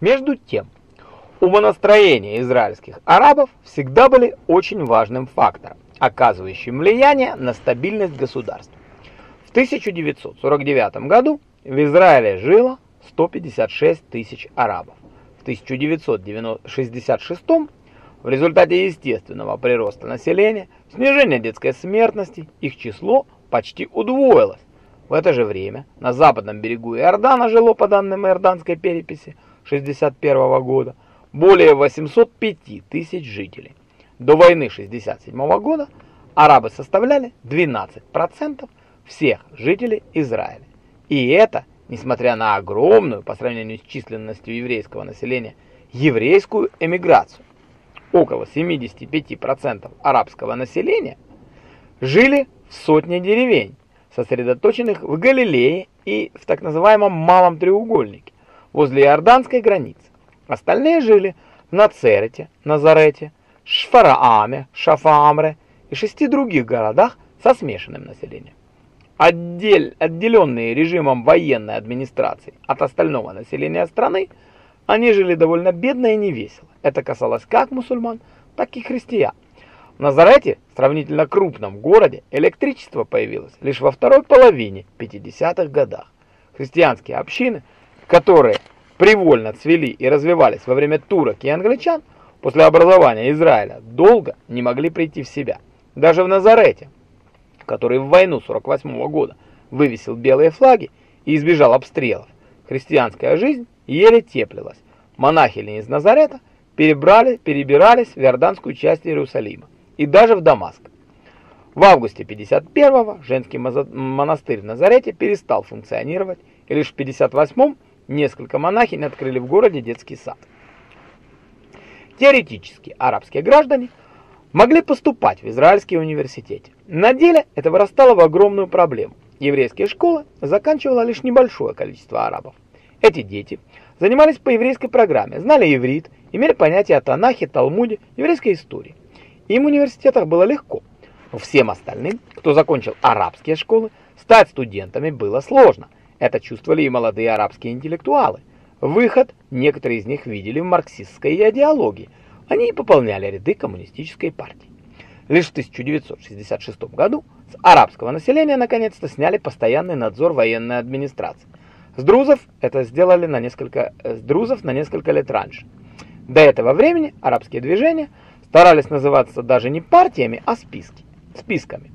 Между тем, умонастроения израильских арабов всегда были очень важным фактором, оказывающим влияние на стабильность государства. В 1949 году в Израиле жило 156 тысяч арабов. В 1966 в результате естественного прироста населения, снижения детской смертности, их число почти удвоилось. В это же время на западном берегу Иордана жило, по данным иорданской переписи 61 года, более 805 тысяч жителей. До войны 67 года арабы составляли 12% всех жителей Израиля. И это несмотря на огромную по сравнению с численностью еврейского населения еврейскую эмиграцию. Около 75% арабского населения жили в сотне деревень, сосредоточенных в Галилее и в так называемом Малом Треугольнике, возле иорданской границы. Остальные жили в Нацерете, Назарете, Шфарааме, Шафаамре и шести других городах со смешанным населением. Отдель, отделенные режимом военной администрации от остального населения страны, они жили довольно бедно и невесело. Это касалось как мусульман, так и христиан. В Назарете, сравнительно крупном городе, электричество появилось лишь во второй половине 50-х годах. Христианские общины, которые привольно цвели и развивались во время турок и англичан, после образования Израиля долго не могли прийти в себя. Даже в Назарете, который в войну 48 -го года вывесил белые флаги и избежал обстрелов, христианская жизнь еле теплилась. Монахи из Назарета перебрали, перебирались в иорданскую часть Иерусалима и даже в Дамаск. В августе 51-го женский монастырь в Назарете перестал функционировать, и лишь в 58-м несколько монахинь открыли в городе детский сад. Теоретически арабские граждане могли поступать в израильские университеты. На деле это вырастало в огромную проблему. Еврейские школы заканчивало лишь небольшое количество арабов. Эти дети занимались по еврейской программе, знали иврит, имели понятие о Танахе, Талмуде, еврейской истории. Им в университетах было легко, но всем остальным, кто закончил арабские школы, стать студентами было сложно. Это чувствовали и молодые арабские интеллектуалы. Выход некоторые из них видели в марксистской идеологии. Они и пополняли ряды коммунистической партии. Лишь в 1966 году с арабского населения наконец-то сняли постоянный надзор военной администрации. С друзов это сделали на несколько с друзов на несколько лет раньше. До этого времени арабские движения старались называться даже не партиями, а списки, списками.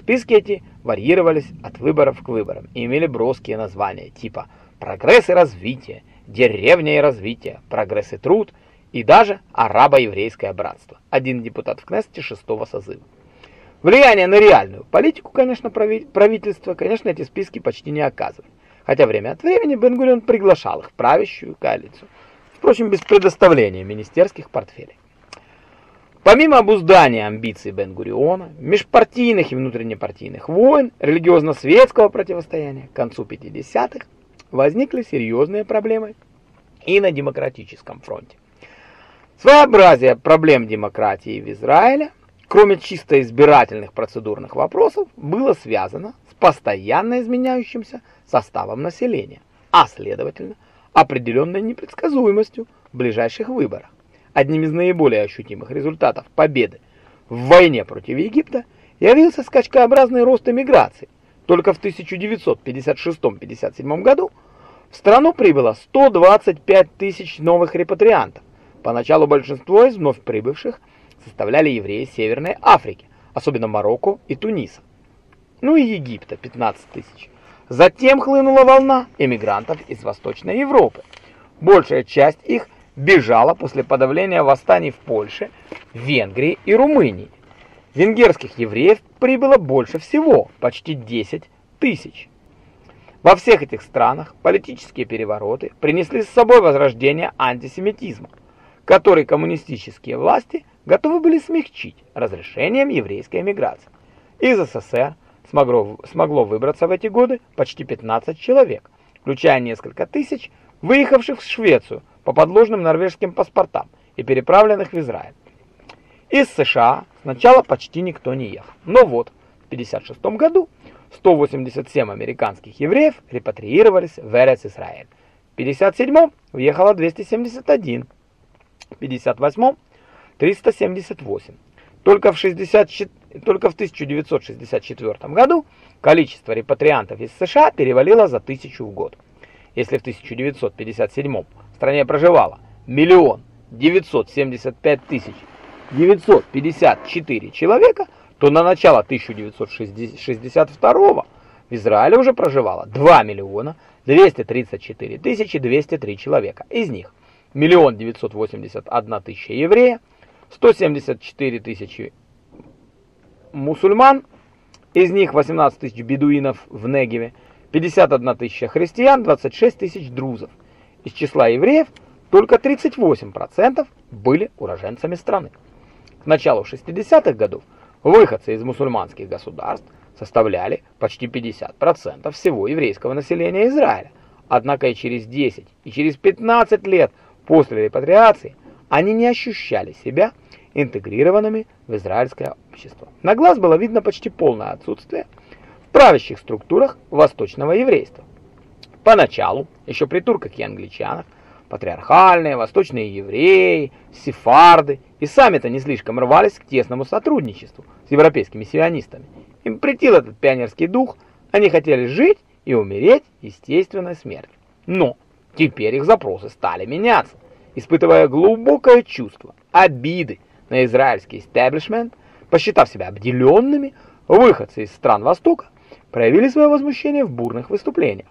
Списки эти варьировались от выборов к выборам и имели броские названия типа «Прогресс и развитие», «Деревня и развитие», «Прогресс и труд» и даже «Арабо-еврейское братство». Один депутат в Кнессете шестого созыва. Влияние на реальную политику, конечно, правительства, конечно, эти списки почти не оказывают. Хотя время от времени Бен-Гурион приглашал их в правящую коалицию. Впрочем, без предоставления министерских портфелей. Помимо обуздания амбиций Бен-Гуриона, межпартийных и внутреннепартийных войн, религиозно-светского противостояния, к концу 50-х возникли серьезные проблемы и на демократическом фронте. Своеобразие проблем демократии в Израиле, кроме чисто избирательных процедурных вопросов, было связано с постоянно изменяющимся составом населения, а следовательно, определенной непредсказуемостью в ближайших выборах. Одним из наиболее ощутимых результатов победы в войне против Египта явился скачкообразный рост эмиграции. Только в 1956-57 году в страну прибыло 125 тысяч новых репатриантов. Поначалу большинство из вновь прибывших составляли евреи Северной Африки, особенно Марокко и Туниса. Ну и Египта 15 тысяч. Затем хлынула волна эмигрантов из Восточной Европы. Большая часть их бежала после подавления восстаний в Польше, Венгрии и Румынии. Венгерских евреев прибыло больше всего, почти 10 тысяч. Во всех этих странах политические перевороты принесли с собой возрождение антисемитизма, который коммунистические власти готовы были смягчить разрешением еврейской эмиграции. Из СССР смогло, смогло выбраться в эти годы почти 15 человек, включая несколько тысяч, выехавших в Швецию по подложным норвежским паспортам и переправленных в Израиль. Из США сначала почти никто не ехал. Но вот, в 1956 году 187 американских евреев репатриировались в Эрец-Израиль. В 57 въехало 271, в 58 378. Только в, 60, только в 1964 году количество репатриантов из США перевалило за тысячу в год. Если в 1957 в стране проживало миллион 975 тысяч 954 человека, то на начало 1962 в Израиле уже проживало 2 миллиона 234 тысячи 203 человека. Из них миллион 981 тысяча евреев, 174 тысячи мусульман, из них 18 тысяч бедуинов в Негеве, 51 тысяча христиан, 26 тысяч друзов. Из числа евреев только 38% были уроженцами страны. К началу 60-х годов выходцы из мусульманских государств составляли почти 50% всего еврейского населения Израиля. Однако и через 10, и через 15 лет после репатриации они не ощущали себя интегрированными в израильское общество. На глаз было видно почти полное отсутствие в правящих структурах восточного еврейства. Поначалу, еще при турках и англичанах, патриархальные восточные евреи, сефарды и сами-то не слишком рвались к тесному сотрудничеству с европейскими сионистами. Им претил этот пионерский дух, они хотели жить и умереть естественной смертью. Но теперь их запросы стали меняться, испытывая глубокое чувство обиды на израильский истеблишмент, посчитав себя обделенными, выходцы из стран Востока проявили свое возмущение в бурных выступлениях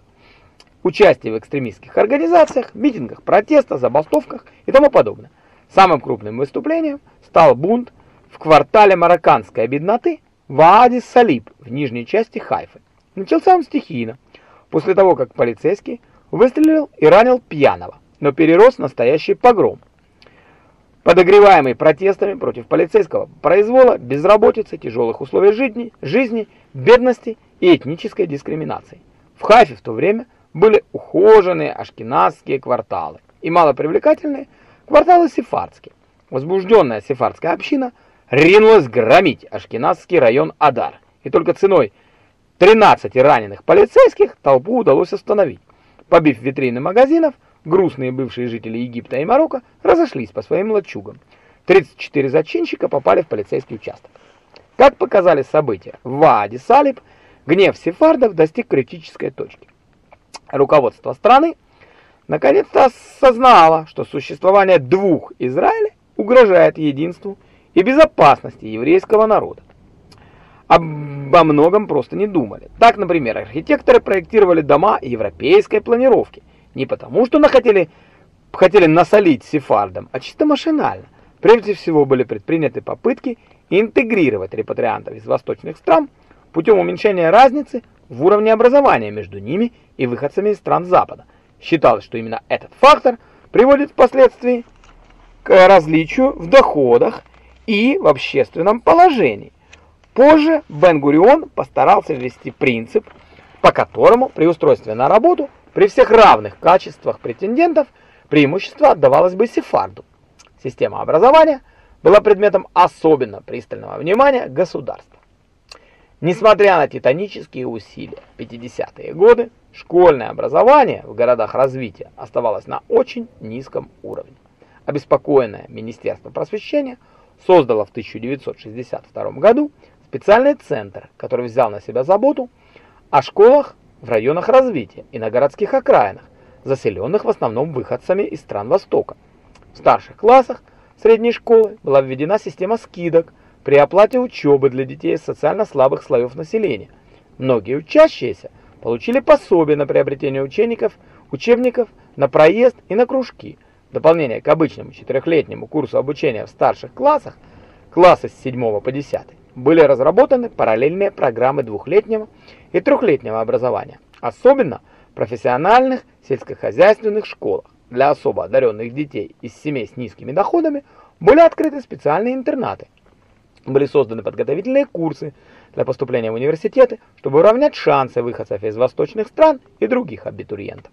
участие в экстремистских организациях, митингах, протестах, забастовках и тому подобное. Самым крупным выступлением стал бунт в квартале марокканской бедноты Ваади-Салиб в нижней части Хайфы. Начался он стихийно, после того, как полицейский выстрелил и ранил пьяного, но перерос в настоящий погром. Подогреваемый протестами против полицейского произвола, безработицы, тяжелых условий жизни, жизни, бедности и этнической дискриминации. В Хайфе в то время были ухоженные ашкеназские кварталы и малопривлекательные кварталы сефардские. Возбужденная сефардская община ринулась громить ашкеназский район Адар, и только ценой 13 раненых полицейских толпу удалось остановить. Побив витрины магазинов, грустные бывшие жители Египта и Марокко разошлись по своим лачугам. 34 зачинщика попали в полицейский участок. Как показали события в Ваади-Салиб, гнев сефардов достиг критической точки руководство страны наконец-то осознало, что существование двух Израилей угрожает единству и безопасности еврейского народа. Обо многом просто не думали. Так, например, архитекторы проектировали дома европейской планировки не потому, что хотели, хотели насолить сефардам, а чисто машинально. Прежде всего были предприняты попытки интегрировать репатриантов из восточных стран путем уменьшения разницы в уровне образования между ними и выходцами из стран Запада. Считалось, что именно этот фактор приводит впоследствии к различию в доходах и в общественном положении. Позже Бен-Гурион постарался ввести принцип, по которому при устройстве на работу при всех равных качествах претендентов преимущество отдавалось бы сефарду. Система образования была предметом особенно пристального внимания государства. Несмотря на титанические усилия в 50-е годы, школьное образование в городах развития оставалось на очень низком уровне. Обеспокоенное Министерство просвещения создало в 1962 году специальный центр, который взял на себя заботу о школах в районах развития и на городских окраинах, заселенных в основном выходцами из стран Востока. В старших классах средней школы была введена система скидок – при оплате учебы для детей из социально слабых слоев населения. Многие учащиеся получили пособие на приобретение учеников, учебников, на проезд и на кружки. В дополнение к обычному четырехлетнему курсу обучения в старших классах, классы с 7 по 10, были разработаны параллельные программы двухлетнего и трехлетнего образования, особенно в профессиональных сельскохозяйственных школах. Для особо одаренных детей из семей с низкими доходами были открыты специальные интернаты, были созданы подготовительные курсы для поступления в университеты, чтобы уравнять шансы выходцев из восточных стран и других абитуриентов.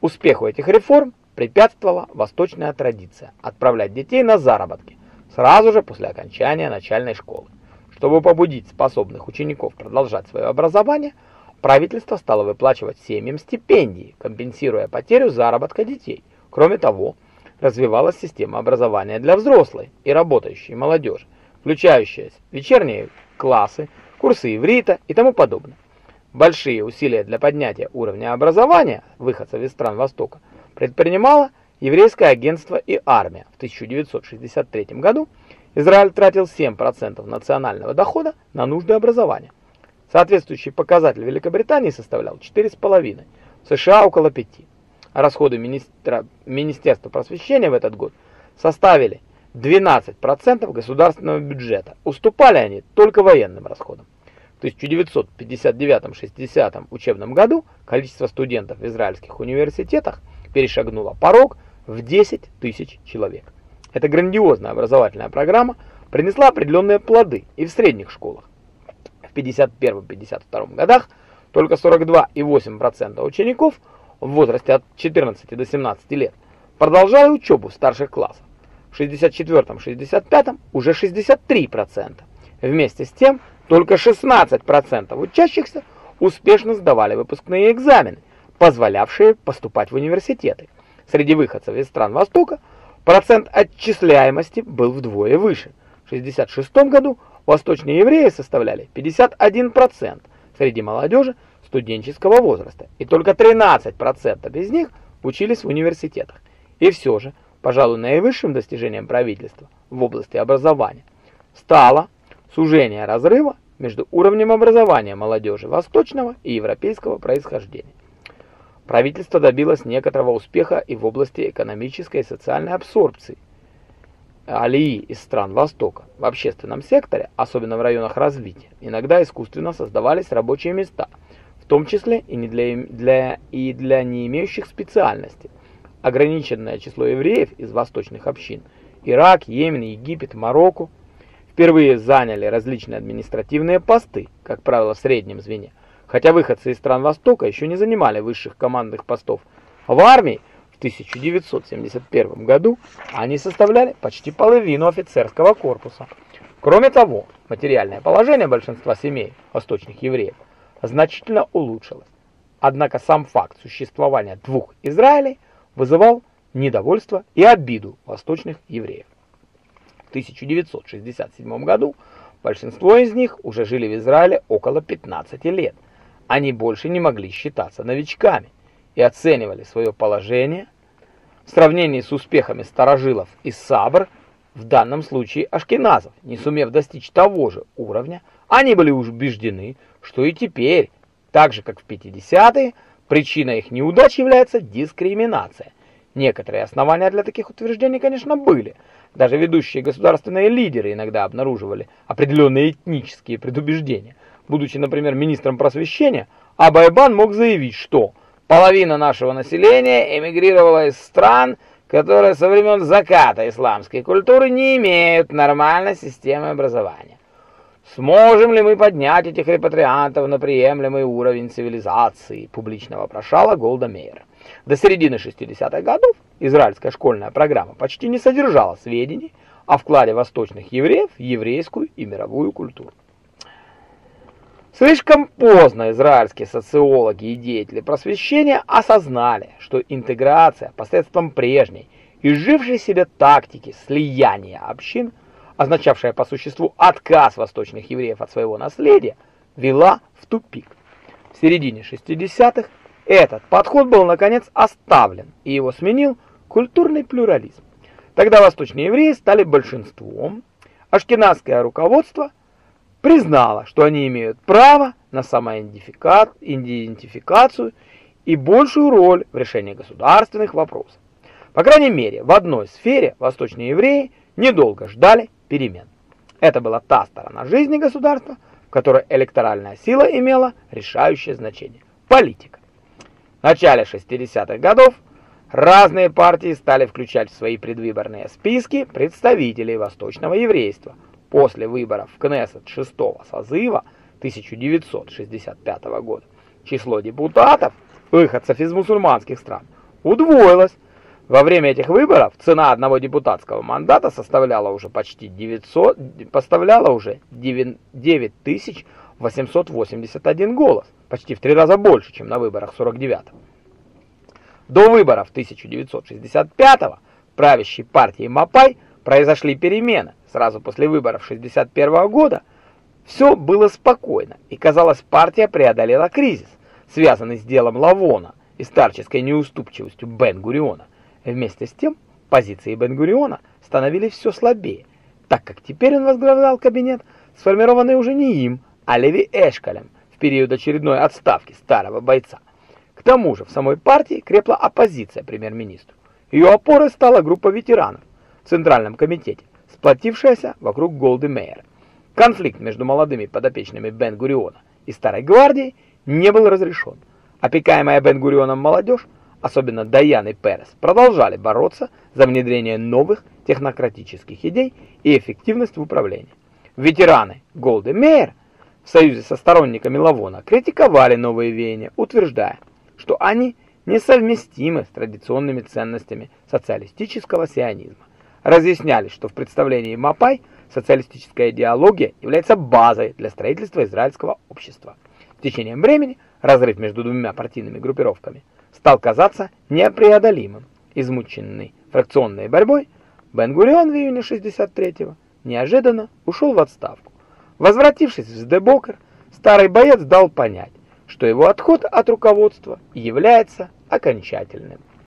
Успеху этих реформ препятствовала восточная традиция отправлять детей на заработки сразу же после окончания начальной школы. Чтобы побудить способных учеников продолжать свое образование, правительство стало выплачивать семьям стипендии, компенсируя потерю заработка детей. Кроме того, развивалась система образования для взрослой и работающей молодежи, включающая вечерние классы, курсы иврита и тому подобное. Большие усилия для поднятия уровня образования выходцев из стран Востока предпринимало еврейское агентство и армия. В 1963 году Израиль тратил 7% национального дохода на нужды образования. Соответствующий показатель Великобритании составлял 4,5%, в США около 5%. Расходы министра, Министерства просвещения в этот год составили 12% государственного бюджета. Уступали они только военным расходам. В 1959-60 учебном году количество студентов в израильских университетах перешагнуло порог в 10 тысяч человек. Эта грандиозная образовательная программа принесла определенные плоды и в средних школах. В 51-52 годах только 42,8% учеников в возрасте от 14 до 17 лет продолжали учебу в старших классах. В 64-65 уже 63%. Вместе с тем, только 16% учащихся успешно сдавали выпускные экзамены, позволявшие поступать в университеты. Среди выходцев из стран Востока процент отчисляемости был вдвое выше. В 1966 году восточные евреи составляли 51% среди молодежи студенческого возраста, и только 13% из них учились в университетах. И все же, пожалуй, наивысшим достижением правительства в области образования стало сужение разрыва между уровнем образования молодежи восточного и европейского происхождения. Правительство добилось некоторого успеха и в области экономической и социальной абсорбции алии из стран Востока. В общественном секторе, особенно в районах развития, иногда искусственно создавались рабочие места, в том числе и, не для, для, и для не имеющих специальности. Ограниченное число евреев из восточных общин – Ирак, Йемен, Египет, Марокко – впервые заняли различные административные посты, как правило, в среднем звене, хотя выходцы из стран Востока еще не занимали высших командных постов. В армии в 1971 году они составляли почти половину офицерского корпуса. Кроме того, материальное положение большинства семей восточных евреев значительно улучшилось. Однако сам факт существования двух Израилей вызывал недовольство и обиду восточных евреев. В 1967 году большинство из них уже жили в Израиле около 15 лет – они больше не могли считаться новичками и оценивали свое положение в сравнении с успехами старожилов из Сабр, в данном случае ашкеназов, не сумев достичь того же уровня, они были убеждены, что и теперь, так же как в 50-е, причиной их неудач является дискриминация. Некоторые основания для таких утверждений, конечно, были. Даже ведущие государственные лидеры иногда обнаруживали определенные этнические предубеждения – Будучи, например, министром просвещения, Абайбан мог заявить, что половина нашего населения эмигрировала из стран, которые со времен заката исламской культуры не имеют нормальной системы образования. Сможем ли мы поднять этих репатриантов на приемлемый уровень цивилизации, публично вопрошала Голда Меир. До середины 60-х годов израильская школьная программа почти не содержала сведений о вкладе восточных евреев в еврейскую и мировую культуру. Слишком поздно израильские социологи и деятели просвещения осознали, что интеграция посредством прежней, изжившей себе тактики слияния общин, означавшая по существу отказ восточных евреев от своего наследия, вела в тупик. В середине 60-х этот подход был наконец оставлен, и его сменил культурный плюрализм. Тогда восточные евреи стали большинством, ашкеназское руководство признала, что они имеют право на самоидентификацию и большую роль в решении государственных вопросов. По крайней мере, в одной сфере восточные евреи недолго ждали перемен. Это была та сторона жизни государства, в которой электоральная сила имела решающее значение – политика. В начале 60-х годов разные партии стали включать в свои предвыборные списки представителей восточного еврейства – После выборов в Кнессет шестого созыва 1965 года число депутатов, выходцев из мусульманских стран, удвоилось. Во время этих выборов цена одного депутатского мандата составляла уже почти 900, поставляла уже 9800 881 голос, почти в три раза больше, чем на выборах 49-го. До выборов 1965-го правящей партии Мапай произошли перемены. Сразу после выборов 61 -го года все было спокойно, и казалось, партия преодолела кризис, связанный с делом Лавона и старческой неуступчивостью Бен-Гуриона. Вместе с тем, позиции Бен-Гуриона становились все слабее, так как теперь он возглавлял кабинет, сформированный уже не им, а Леви Эшкалем в период очередной отставки старого бойца. К тому же в самой партии крепла оппозиция премьер-министру. Ее опорой стала группа ветеранов в Центральном комитете, сплотившаяся вокруг Голды Мейера. Конфликт между молодыми подопечными Бен-Гуриона и Старой гвардией не был разрешен. Опекаемая Бен-Гурионом молодежь, особенно Даян и Перес, продолжали бороться за внедрение новых технократических идей и эффективность в управлении. Ветераны Голды Мейер в союзе со сторонниками Лавона критиковали новые веяния, утверждая, что они несовместимы с традиционными ценностями социалистического сионизма. Разъясняли, что в представлении Мапай социалистическая идеология является базой для строительства израильского общества. В течение времени разрыв между двумя партийными группировками стал казаться непреодолимым. Измученный фракционной борьбой, Бен-Гурион в июне 63-го неожиданно ушел в отставку. Возвратившись в Сдебокер, старый боец дал понять, что его отход от руководства является окончательным.